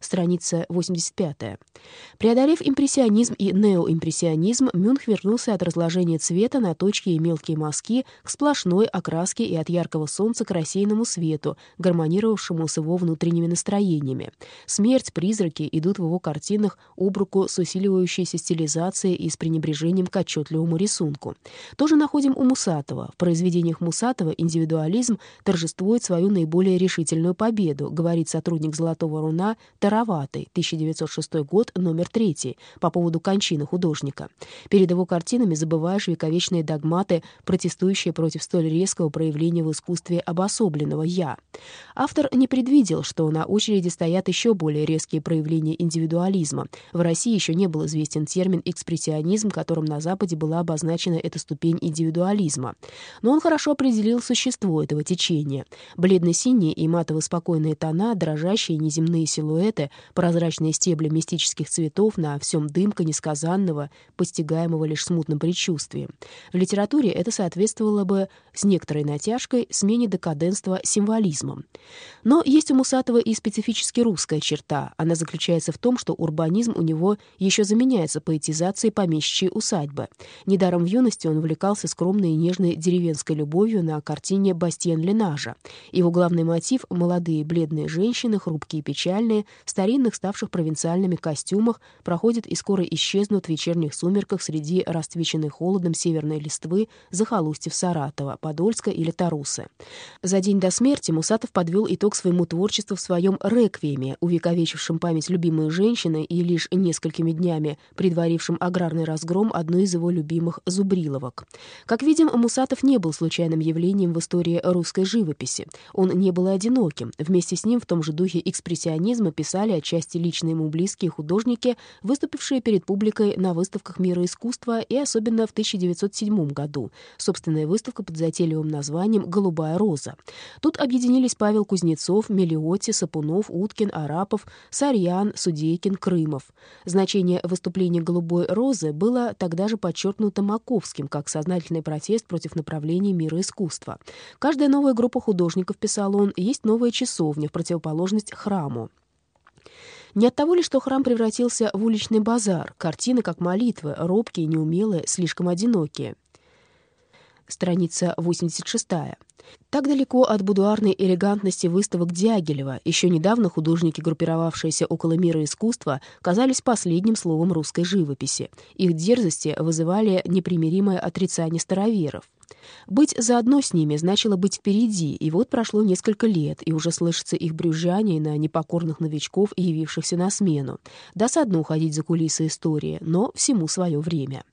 страница 85. Преодолев импрессионизм и неоимпрессионизм, Мюнх вернулся от разложения цвета на точки и мелкие мазки к сплошной окраске и от яркого солнца к рассеянному свету, гармонировавшему с его внутренними настроениями. Смерть, призраки идут в его картинах об руку с усиливающейся стилизацией и с пренебрежением к отчетливому рисунку. Тоже находим у Мусатова. В произведениях Мусатова индивидуализм торжествует свою наиболее решительную победу, говорит сотрудник «Золотого руна» Тароватый, 1906 год, номер 3, по поводу кончины художника. Перед его картинами забываешь вековечные догматы, протестующие против столь резкого проявления в искусстве обособленного «я». Автор не предвидел, что на очереди стоят еще более резкие проявления индивидуализма. В России еще не был известен термин «экспрессионизм», которым на Западе была обозначена эта ступень индивидуализма. Но он хорошо определил существо этого течения. Бледно-синие и матово-спокойные тона, дрожащие неземные силуэты, прозрачные стебли мистических цветов на всем дымка несказанного, постигаемого лишь смутным предчувствием. В литературе это соответствовало бы с некоторой натяжкой смене декаденства символизмом. Но есть у Мусатова и специфически русская черта. Она заключается в том, что урбанизм у него еще заменяется поэтизацией помещичьей усадьбы. Недаром в юности он увлекался скромной и нежной деревенской любовью на картине «Бастиен Ленажа». Его главный мотив — молодые бледные женщины, хрупкие и печальные, в старинных, ставших провинциальными костюмах, проходят и скоро исчезнут в вечерних сумерках среди расцвеченной холодом северной листвы захолустьев Саратова, Подольска или Тарусы. За день до смерти Мусатов подвел итог своему творчеству в своем «Реквиеме», увековечившем память любимой женщины и лишь несколькими днями предварившим аграрный разгром одной из его любимых зубриловок. Как видим, Мусатов не был случайным явлением в истории русской живописи. Он не был одиноким. Вместе с ним в том же духе экспрессионизма писали отчасти лично ему близкие художники, выступившие перед публикой на выставках мира искусства и особенно в 1907 году. Собственная выставка под затейливым названием «Голубая роза». Тут объединились Павел Кузнецов, Мелиоти, Сапунов, Уткин, Арапов, Сарьян, Судейкин, Крымов. Значение выступления «Голубой розы» было тогда же подчеркнуто Маковским как сознательный протест против направления мира искусства. Каждая новая группа художников, писал он, есть новая часовня в противоположность храму. Не от того ли, что храм превратился в уличный базар, картины как молитвы, робкие, неумелые, слишком одинокие. Страница 86. Так далеко от будуарной элегантности выставок Дягилева еще недавно художники, группировавшиеся около мира искусства, казались последним словом русской живописи. Их дерзости вызывали непримиримое отрицание староверов. Быть заодно с ними значило быть впереди, и вот прошло несколько лет, и уже слышится их брюзжание на непокорных новичков, явившихся на смену. Досадно уходить за кулисы истории, но всему свое время.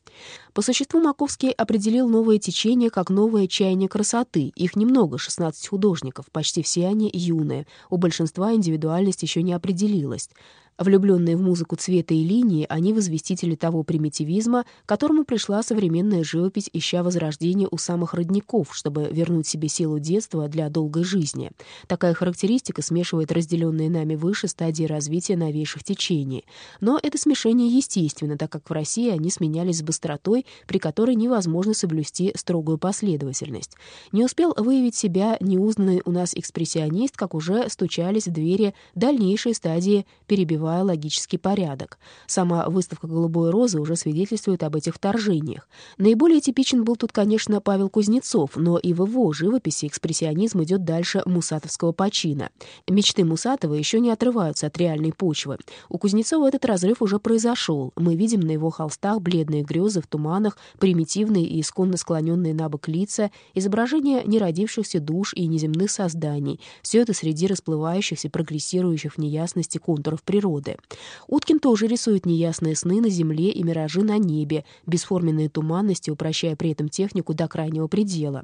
По существу Маковский определил новое течение как новое чаяние красоты. Их немного, 16 художников, почти все они юные. У большинства индивидуальность еще не определилась. Влюбленные в музыку цвета и линии, они возвестители того примитивизма, которому пришла современная живопись, ища возрождения у самых родников, чтобы вернуть себе силу детства для долгой жизни. Такая характеристика смешивает разделенные нами выше стадии развития новейших течений. Но это смешение естественно, так как в России они сменялись с быстротой, при которой невозможно соблюсти строгую последовательность. Не успел выявить себя неузнанный у нас экспрессионист, как уже стучались в двери дальнейшие стадии перебивания развивая логический порядок. Сама выставка «Голубой розы» уже свидетельствует об этих вторжениях. Наиболее типичен был тут, конечно, Павел Кузнецов, но и в его живописи экспрессионизм идет дальше мусатовского почина. Мечты Мусатова еще не отрываются от реальной почвы. У Кузнецова этот разрыв уже произошел. Мы видим на его холстах бледные грезы в туманах, примитивные и исконно склоненные на бок лица, изображения неродившихся душ и неземных созданий. Все это среди расплывающихся, прогрессирующих в неясности контуров природы природы. Уткин тоже рисует неясные сны на земле и миражи на небе, бесформенные туманности, упрощая при этом технику до крайнего предела.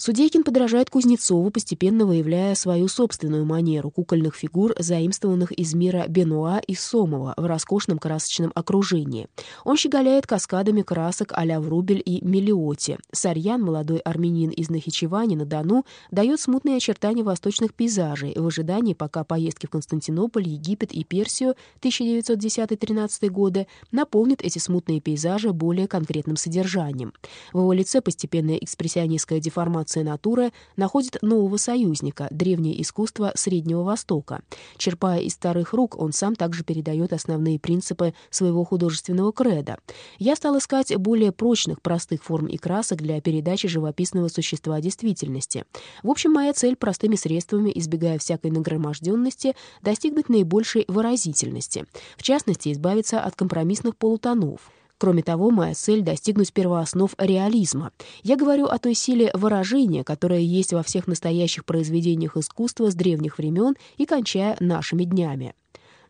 Судейкин подражает Кузнецову, постепенно выявляя свою собственную манеру кукольных фигур, заимствованных из мира Бенуа и Сомова в роскошном красочном окружении. Он щеголяет каскадами красок а-ля Врубель и Мелиоти. Сарьян, молодой армянин из Нахичевани на Дону, дает смутные очертания восточных пейзажей в ожидании, пока поездки в Константинополь, Египет и Персию 1910-13 годы наполнят эти смутные пейзажи более конкретным содержанием. В его лице постепенная экспрессионистская деформация революция натуры находит нового союзника — древнее искусство Среднего Востока. Черпая из старых рук, он сам также передает основные принципы своего художественного креда. Я стал искать более прочных, простых форм и красок для передачи живописного существа действительности. В общем, моя цель простыми средствами, избегая всякой нагроможденности, достигнуть наибольшей выразительности. В частности, избавиться от компромиссных полутонов. Кроме того, моя цель — достигнуть первооснов реализма. Я говорю о той силе выражения, которая есть во всех настоящих произведениях искусства с древних времен и кончая нашими днями.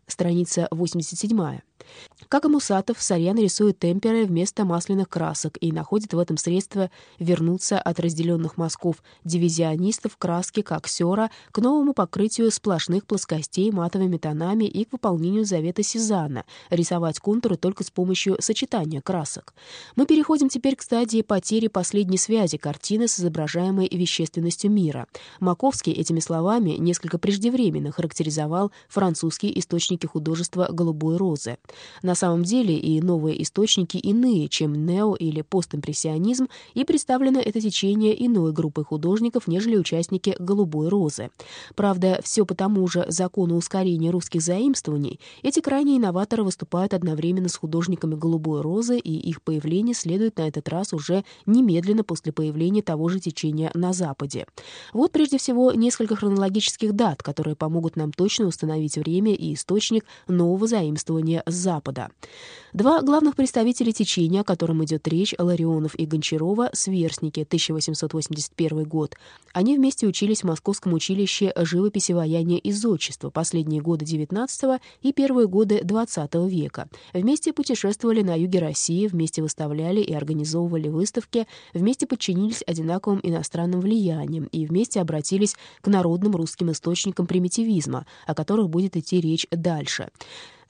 Страница 87. Как и Мусатов, Сарьян рисует темперы вместо масляных красок и находит в этом средство вернуться от разделенных мазков дивизионистов краски как сера к новому покрытию сплошных плоскостей матовыми тонами и к выполнению завета Сезанна — рисовать контуры только с помощью сочетания красок. Мы переходим теперь к стадии потери последней связи картины с изображаемой вещественностью мира. Маковский этими словами несколько преждевременно характеризовал французские источники художества «Голубой розы». На самом деле и новые источники иные, чем нео- или постимпрессионизм, и представлено это течение иной группы художников, нежели участники «Голубой розы». Правда, все по тому же закону ускорения русских заимствований, эти крайние инноваторы выступают одновременно с художниками «Голубой розы», и их появление следует на этот раз уже немедленно после появления того же течения на Западе. Вот прежде всего несколько хронологических дат, которые помогут нам точно установить время и источник нового заимствования с Запада. Два главных представителя течения, о котором идет речь, Ларионов и Гончарова, сверстники, 1881 год. Они вместе учились в Московском училище живописи, ваяния и зодчества последние годы XIX и первые годы XX века. Вместе путешествовали на юге России, вместе выставляли и организовывали выставки, вместе подчинились одинаковым иностранным влияниям и вместе обратились к народным русским источникам примитивизма, о которых будет идти речь дальше.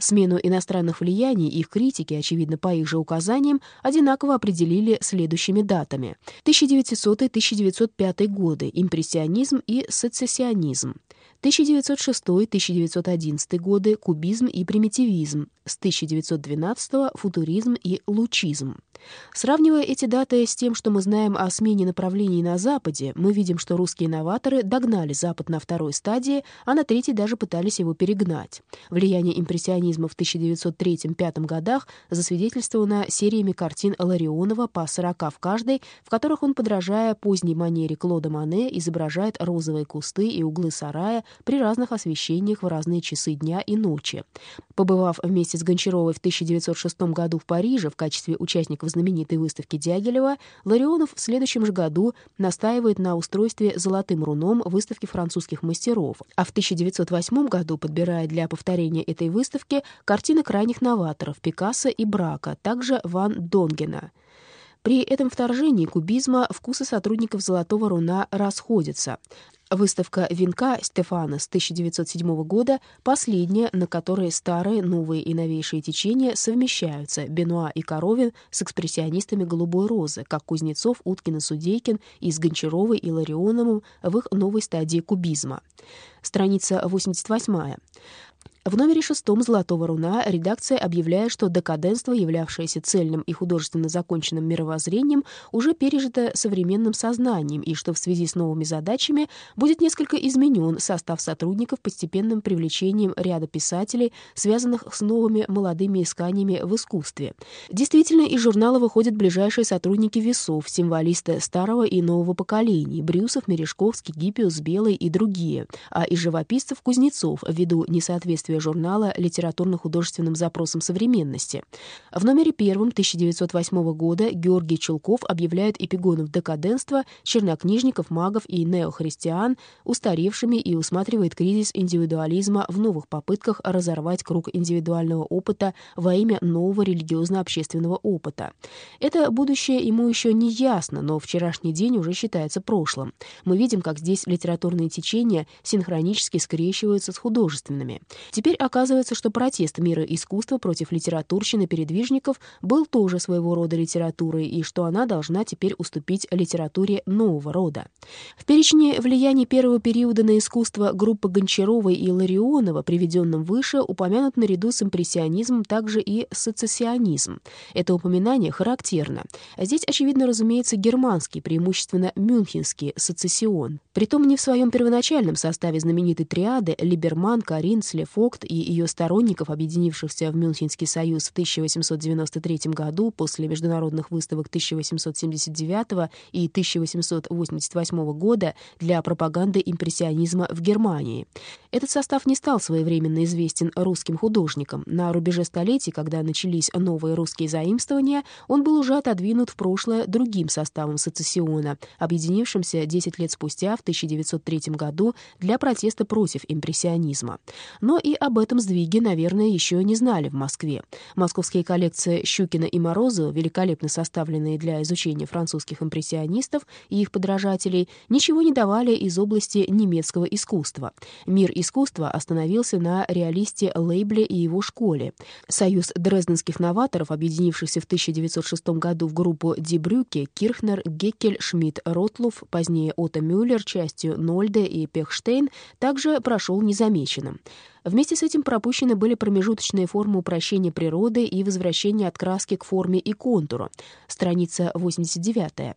Смену иностранных влияний их критики, очевидно, по их же указаниям, одинаково определили следующими датами. 1900-1905 годы — импрессионизм и сецессионизм. 1906-1911 годы — кубизм и примитивизм, с 1912 — футуризм и лучизм. Сравнивая эти даты с тем, что мы знаем о смене направлений на Западе, мы видим, что русские новаторы догнали Запад на второй стадии, а на третьей даже пытались его перегнать. Влияние импрессионизма в 1903-1905 годах засвидетельствовано сериями картин Ларионова по 40 в каждой, в которых он, подражая поздней манере Клода Мане, изображает розовые кусты и углы сарая, при разных освещениях в разные часы дня и ночи. Побывав вместе с Гончаровой в 1906 году в Париже в качестве участников знаменитой выставки Дягилева, Ларионов в следующем же году настаивает на устройстве «Золотым руном» выставки французских мастеров, а в 1908 году подбирает для повторения этой выставки картины крайних новаторов Пикассо и Брака, также Ван Донгена. При этом вторжении кубизма вкусы сотрудников «Золотого руна» расходятся. Выставка венка Стефана с 1907 года — последняя, на которой старые, новые и новейшие течения совмещаются Бенуа и Коровин с экспрессионистами «Голубой розы», как Кузнецов, Уткин и Судейкин и с Гончаровой и Ларионовым в их новой стадии кубизма. Страница 88. В номере шестом «Золотого руна» редакция объявляет, что декаденство, являвшееся цельным и художественно законченным мировоззрением, уже пережито современным сознанием, и что в связи с новыми задачами будет несколько изменен состав сотрудников постепенным привлечением ряда писателей, связанных с новыми молодыми исканиями в искусстве. Действительно, из журнала выходят ближайшие сотрудники весов, символисты старого и нового поколений, Брюсов, Мережковский, Гиппиус, Белый и другие, а из живописцев — Кузнецов, ввиду несоответствия журнала литературно-художественным запросам современности. В номере первом 1908 года Георгий Чулков объявляет эпигонов декаденства, чернокнижников, магов и неохристиан устаревшими и усматривает кризис индивидуализма в новых попытках разорвать круг индивидуального опыта во имя нового религиозно-общественного опыта. Это будущее ему еще не ясно, но вчерашний день уже считается прошлым. Мы видим, как здесь литературные течения синхронически скрещиваются с художественными. Теперь оказывается, что протест мира искусства против литературщины передвижников был тоже своего рода литературой, и что она должна теперь уступить литературе нового рода. В перечне влияний первого периода на искусство группы Гончаровой и Ларионова, приведенном выше, упомянут наряду с импрессионизмом также и сецессионизм. Это упоминание характерно. Здесь, очевидно, разумеется, германский, преимущественно мюнхенский сецессион. Притом не в своем первоначальном составе знаменитой триады Либерман, Карин, Слефокт и ее сторонников, объединившихся в Мюнхенский союз в 1893 году после международных выставок 1879 и 1888 года для пропаганды импрессионизма в Германии. Этот состав не стал своевременно известен русским художникам. На рубеже столетий, когда начались новые русские заимствования, он был уже отодвинут в прошлое другим составом сецессиона, объединившимся 10 лет спустя, в 1903 году, для протеста против импрессионизма. Но и об этом сдвиге, наверное, еще не знали в Москве. Московские коллекции Щукина и Морозова, великолепно составленные для изучения французских импрессионистов и их подражателей, ничего не давали из области немецкого искусства. Мир искусства остановился на реалисте Лейбле и его школе. Союз дрезденских новаторов, объединившихся в 1906 году в группу Ди Брюке, Кирхнер, Геккель, Шмидт, Ротлуф, позднее Отто Мюллер, частью Нольде и Пехштейн, также прошел незамеченным. Вместе с этим пропущены были промежуточные формы упрощения природы и возвращения от краски к форме и контуру. Страница 89.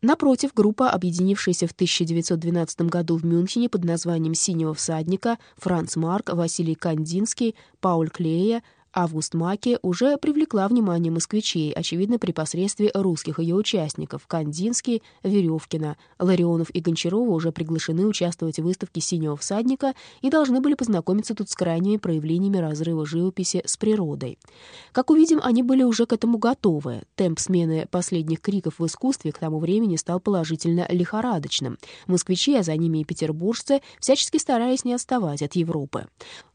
Напротив, группа, объединившаяся в 1912 году в Мюнхене под названием «Синего всадника», Франц Марк, Василий Кандинский, Пауль Клея, Август Маки уже привлекла внимание москвичей, очевидно, при посредстве русских ее участников — Кандинский, Веревкина. Ларионов и Гончарова уже приглашены участвовать в выставке «Синего всадника» и должны были познакомиться тут с крайними проявлениями разрыва живописи с природой. Как увидим, они были уже к этому готовы. Темп смены последних криков в искусстве к тому времени стал положительно лихорадочным. Москвичи, а за ними и петербуржцы, всячески старались не отставать от Европы.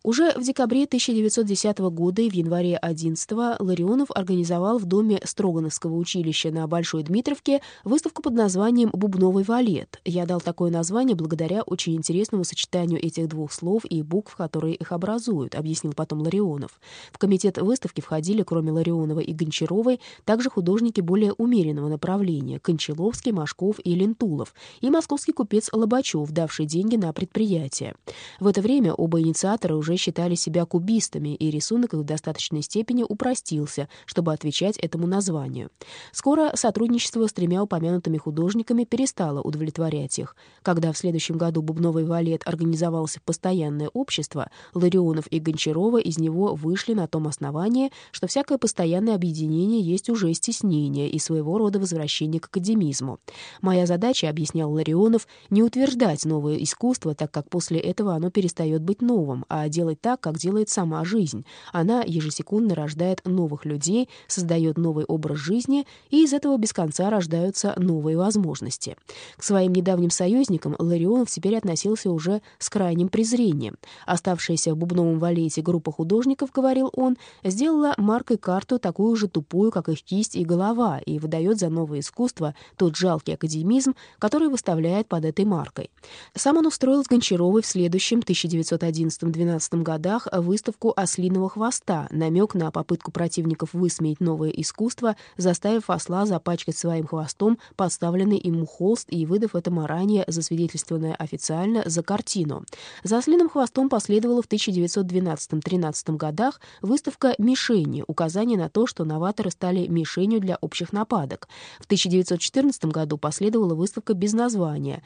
Уже в декабре 1910 года в январе 11-го Ларионов организовал в доме Строгановского училища на Большой Дмитровке выставку под названием «Бубновый валет». Я дал такое название благодаря очень интересному сочетанию этих двух слов и букв, которые их образуют, объяснил потом Ларионов. В комитет выставки входили, кроме Ларионова и Гончаровой, также художники более умеренного направления — Кончаловский, Машков и Лентулов, и московский купец Лобачев, давший деньги на предприятие. В это время оба инициатора уже считали себя кубистами, и рисунок их достаточной степени упростился, чтобы отвечать этому названию. Скоро сотрудничество с тремя упомянутыми художниками перестало удовлетворять их. Когда в следующем году Бубновый валет организовался постоянное общество, Ларионов и Гончарова из него вышли на том основании, что всякое постоянное объединение есть уже стеснение и своего рода возвращение к академизму. «Моя задача, — объяснял Ларионов, — не утверждать новое искусство, так как после этого оно перестает быть новым, а делать так, как делает сама жизнь. Она ежесекундно рождает новых людей, создает новый образ жизни, и из этого без конца рождаются новые возможности. К своим недавним союзникам Ларионов теперь относился уже с крайним презрением. Оставшаяся в бубновом валете группа художников, говорил он, сделала маркой карту такую же тупую, как их кисть и голова, и выдает за новое искусство тот жалкий академизм, который выставляет под этой маркой. Сам он устроил с Гончаровой в следующем 1911-12 годах выставку «Ослиного хвоста», намек на попытку противников высмеять новое искусство, заставив осла запачкать своим хвостом подставленный ему холст и выдав это ранее засвидетельствованное официально за картину. За «Ослиным хвостом» последовала в 1912-13 годах выставка «Мишени», указание на то, что новаторы стали мишенью для общих нападок. В 1914 году последовала выставка без названия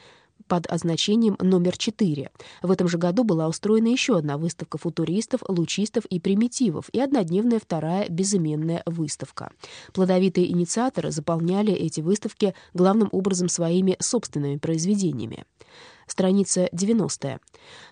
под означением номер 4. В этом же году была устроена еще одна выставка футуристов, лучистов и примитивов и однодневная вторая безыменная выставка. Плодовитые инициаторы заполняли эти выставки главным образом своими собственными произведениями страница 90.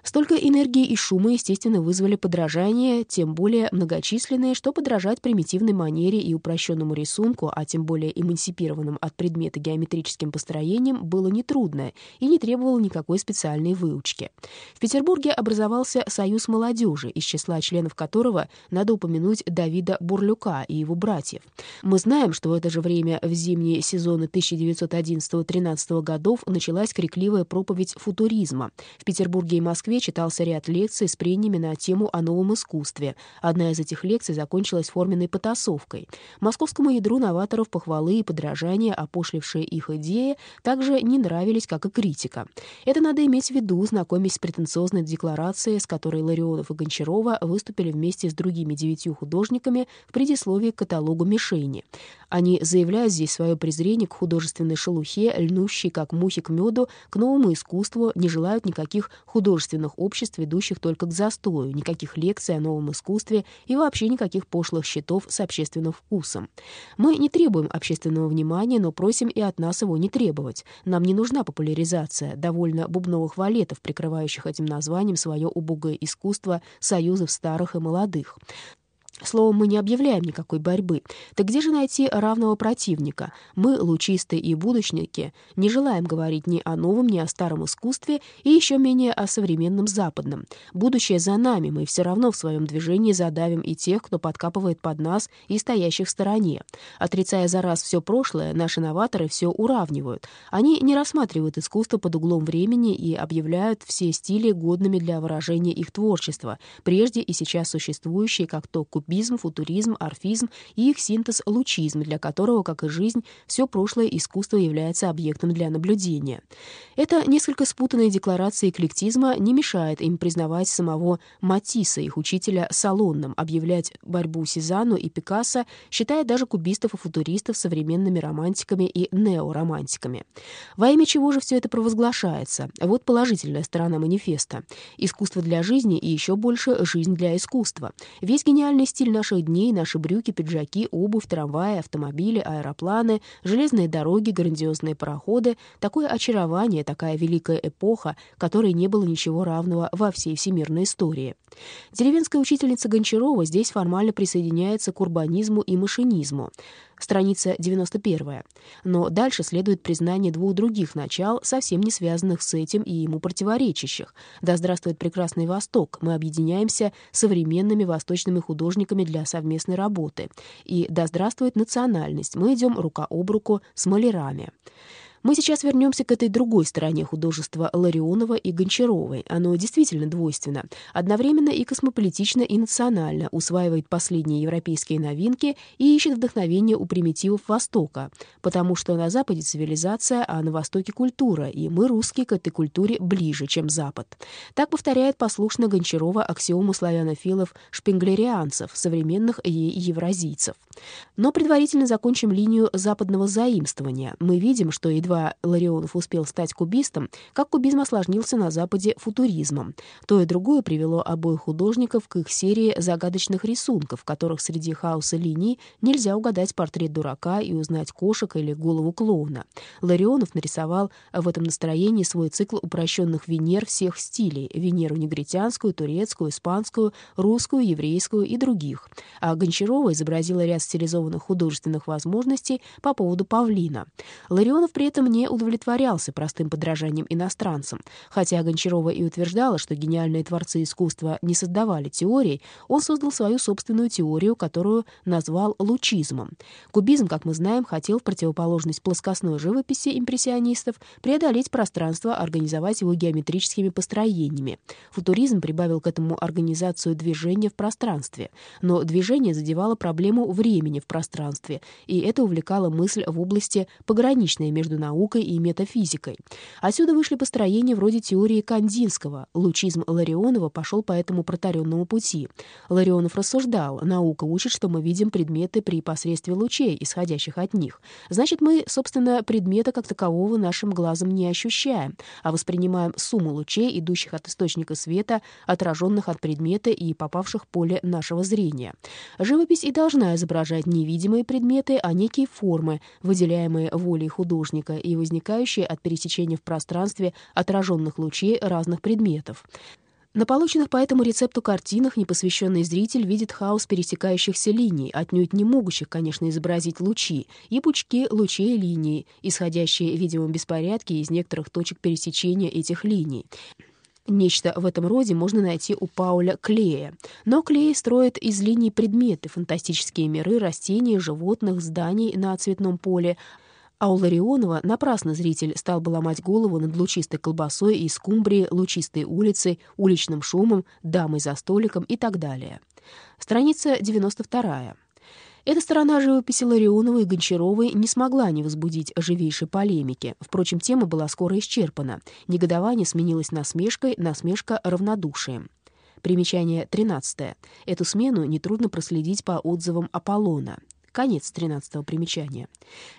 Столько энергии и шума, естественно, вызвали подражание, тем более многочисленные, что подражать примитивной манере и упрощенному рисунку, а тем более эмансипированным от предмета геометрическим построением, было нетрудно и не требовало никакой специальной выучки. В Петербурге образовался Союз молодежи, из числа членов которого надо упомянуть Давида Бурлюка и его братьев. Мы знаем, что в это же время в зимние сезоны 1911-13 годов началась крикливая проповедь футуризма. В Петербурге и Москве читался ряд лекций с прениями на тему о новом искусстве. Одна из этих лекций закончилась форменной потасовкой. Московскому ядру новаторов похвалы и подражания, опошлившие их идеи, также не нравились, как и критика. Это надо иметь в виду, знакомясь с претенциозной декларацией, с которой Ларионов и Гончарова выступили вместе с другими девятью художниками в предисловии к каталогу «Мишени». Они заявляют здесь свое презрение к художественной шелухе, льнущей, как мухи к меду, к новому искусству, не желают никаких художественных обществ, ведущих только к застою, никаких лекций о новом искусстве и вообще никаких пошлых счетов с общественным вкусом. Мы не требуем общественного внимания, но просим и от нас его не требовать. Нам не нужна популяризация, довольно бубновых валетов, прикрывающих этим названием свое убогое искусство союзов старых и молодых. Словом, мы не объявляем никакой борьбы. Так где же найти равного противника? Мы, лучисты и будущники, не желаем говорить ни о новом, ни о старом искусстве, и еще менее о современном западном. Будущее за нами, мы все равно в своем движении задавим и тех, кто подкапывает под нас и стоящих в стороне. Отрицая за раз все прошлое, наши новаторы все уравнивают. Они не рассматривают искусство под углом времени и объявляют все стили годными для выражения их творчества, прежде и сейчас существующие, как то купить кубизм, футуризм, орфизм и их синтез лучизм, для которого, как и жизнь, все прошлое искусство является объектом для наблюдения. Эта несколько спутанная декларация эклектизма не мешает им признавать самого Матисса, их учителя, салонным, объявлять борьбу Сезанну и Пикассо, считая даже кубистов и футуристов современными романтиками и неоромантиками. Во имя чего же все это провозглашается? Вот положительная сторона манифеста. Искусство для жизни и еще больше жизнь для искусства. Весь гениальный стиль наших дней, наши брюки, пиджаки, обувь, трамваи, автомобили, аэропланы, железные дороги, грандиозные пароходы, такое очарование, такая великая эпоха, которой не было ничего равного во всей всемирной истории. Деревенская учительница Гончарова здесь формально присоединяется к урбанизму и машинизму страница 91. Но дальше следует признание двух других начал, совсем не связанных с этим и ему противоречащих. Да здравствует прекрасный Восток! Мы объединяемся современными восточными художниками для совместной работы. И да здравствует национальность! Мы идем рука об руку с малярами. Мы сейчас вернемся к этой другой стороне художества Ларионова и Гончаровой. Оно действительно двойственно. Одновременно и космополитично, и национально, усваивает последние европейские новинки и ищет вдохновение у примитивов Востока, потому что на Западе цивилизация, а на Востоке культура, и мы, русские, к этой культуре ближе, чем Запад. Так повторяет послушно Гончарова аксиому славянофилов-шпенглерианцев, современных ей евразийцев. Но предварительно закончим линию западного заимствования. Мы видим, что едва едва Ларионов успел стать кубистом, как кубизм осложнился на Западе футуризмом. То и другое привело обоих художников к их серии загадочных рисунков, в которых среди хаоса линий нельзя угадать портрет дурака и узнать кошек или голову клоуна. Ларионов нарисовал в этом настроении свой цикл упрощенных Венер всех стилей — Венеру негритянскую, турецкую, испанскую, русскую, еврейскую и других. А Гончарова изобразила ряд стилизованных художественных возможностей по поводу павлина. Ларионов при этом этом не удовлетворялся простым подражанием иностранцам. Хотя Гончарова и утверждала, что гениальные творцы искусства не создавали теорий, он создал свою собственную теорию, которую назвал лучизмом. Кубизм, как мы знаем, хотел в противоположность плоскостной живописи импрессионистов преодолеть пространство, организовать его геометрическими построениями. Футуризм прибавил к этому организацию движения в пространстве. Но движение задевало проблему времени в пространстве, и это увлекало мысль в области пограничной между наукой наукой и метафизикой. Отсюда вышли построения вроде теории Кандинского. Лучизм Ларионова пошел по этому протаренному пути. Ларионов рассуждал, наука учит, что мы видим предметы при посредстве лучей, исходящих от них. Значит, мы, собственно, предмета как такового нашим глазом не ощущаем, а воспринимаем сумму лучей, идущих от источника света, отраженных от предмета и попавших в поле нашего зрения. Живопись и должна изображать невидимые предметы, а некие формы, выделяемые волей художника и возникающие от пересечения в пространстве отраженных лучей разных предметов. На полученных по этому рецепту картинах непосвященный зритель видит хаос пересекающихся линий, отнюдь не могущих, конечно, изобразить лучи, и пучки лучей линий, исходящие в видимом беспорядке из некоторых точек пересечения этих линий. Нечто в этом роде можно найти у Пауля Клея. Но Клей строит из линий предметы, фантастические миры, растения, животных, зданий на цветном поле, А у Ларионова напрасно зритель стал бы ломать голову над лучистой колбасой из скумбрии, лучистой улицей, уличным шумом, дамой за столиком и так далее. Страница 92. Эта сторона живописи Ларионова и Гончаровой не смогла не возбудить оживейшей полемики. Впрочем, тема была скоро исчерпана. Негодование сменилось насмешкой, насмешка — равнодушием. Примечание 13. Эту смену нетрудно проследить по отзывам Аполлона. Конец 13 примечания.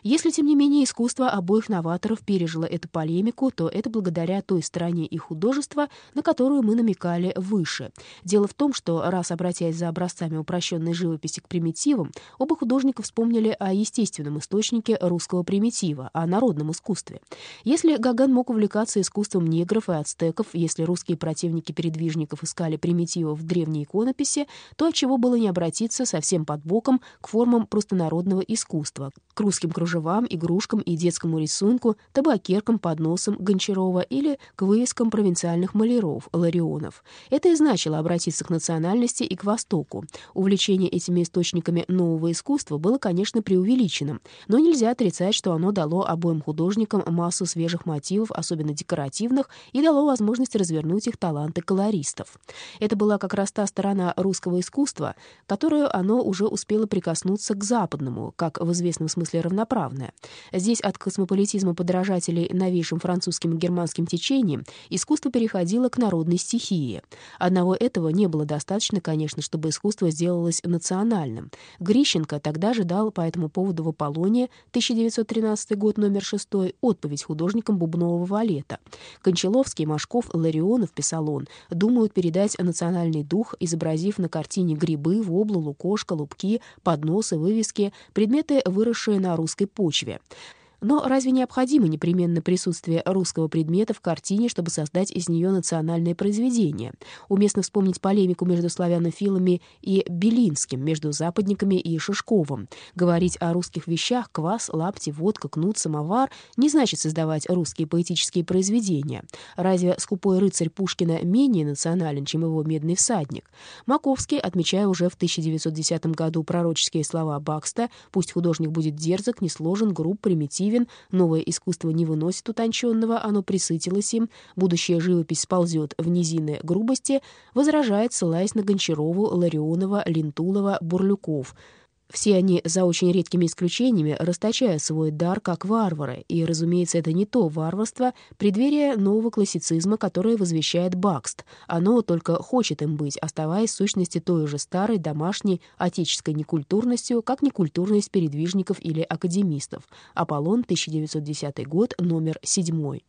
Если, тем не менее, искусство обоих новаторов пережило эту полемику, то это благодаря той стороне их художества, на которую мы намекали выше. Дело в том, что, раз обратясь за образцами упрощенной живописи к примитивам, оба художника вспомнили о естественном источнике русского примитива, о народном искусстве. Если Гаган мог увлекаться искусством негров и ацтеков, если русские противники передвижников искали примитивов в древней иконописи, то отчего было не обратиться совсем под боком к формам простонародного искусства, к русским кружевам, игрушкам и детскому рисунку, табакеркам, подносам Гончарова или к вывескам провинциальных маляров, ларионов. Это и значило обратиться к национальности и к Востоку. Увлечение этими источниками нового искусства было, конечно, преувеличенным, но нельзя отрицать, что оно дало обоим художникам массу свежих мотивов, особенно декоративных, и дало возможность развернуть их таланты колористов. Это была как раз та сторона русского искусства, которую оно уже успело прикоснуться к западному, как в известном смысле равноправное. Здесь от космополитизма подражателей новейшим французским и германским течениям искусство переходило к народной стихии. Одного этого не было достаточно, конечно, чтобы искусство сделалось национальным. Грищенко тогда же дал по этому поводу в Аполлоне 1913 год, номер 6, отповедь художникам бубнового валета. Кончаловский, Машков, Ларионов, писал он, думают передать национальный дух, изобразив на картине грибы, воблу, лукошко, лупки, подносы, вывески, вывески, предметы, выросшие на русской почве. Но разве необходимо непременно присутствие русского предмета в картине, чтобы создать из нее национальное произведение? Уместно вспомнить полемику между славянофилами и Белинским, между западниками и Шишковым. Говорить о русских вещах — квас, лапти, водка, кнут, самовар — не значит создавать русские поэтические произведения. Разве скупой рыцарь Пушкина менее национален, чем его медный всадник? Маковский, отмечая уже в 1910 году пророческие слова Бакста «Пусть художник будет дерзок, несложен, груб, примитив, противен, новое искусство не выносит утонченного, оно присытилось им, будущая живопись сползет в низины грубости, возражает, ссылаясь на Гончарову, Ларионова, Лентулова, Бурлюков — все они, за очень редкими исключениями, расточают свой дар как варвары, и, разумеется, это не то варварство, преддверие нового классицизма, которое возвещает Бакст. Оно только хочет им быть, оставаясь в сущности той же старой, домашней, отеческой некультурностью, как некультурность передвижников или академистов. Аполлон, 1910 год, номер 7.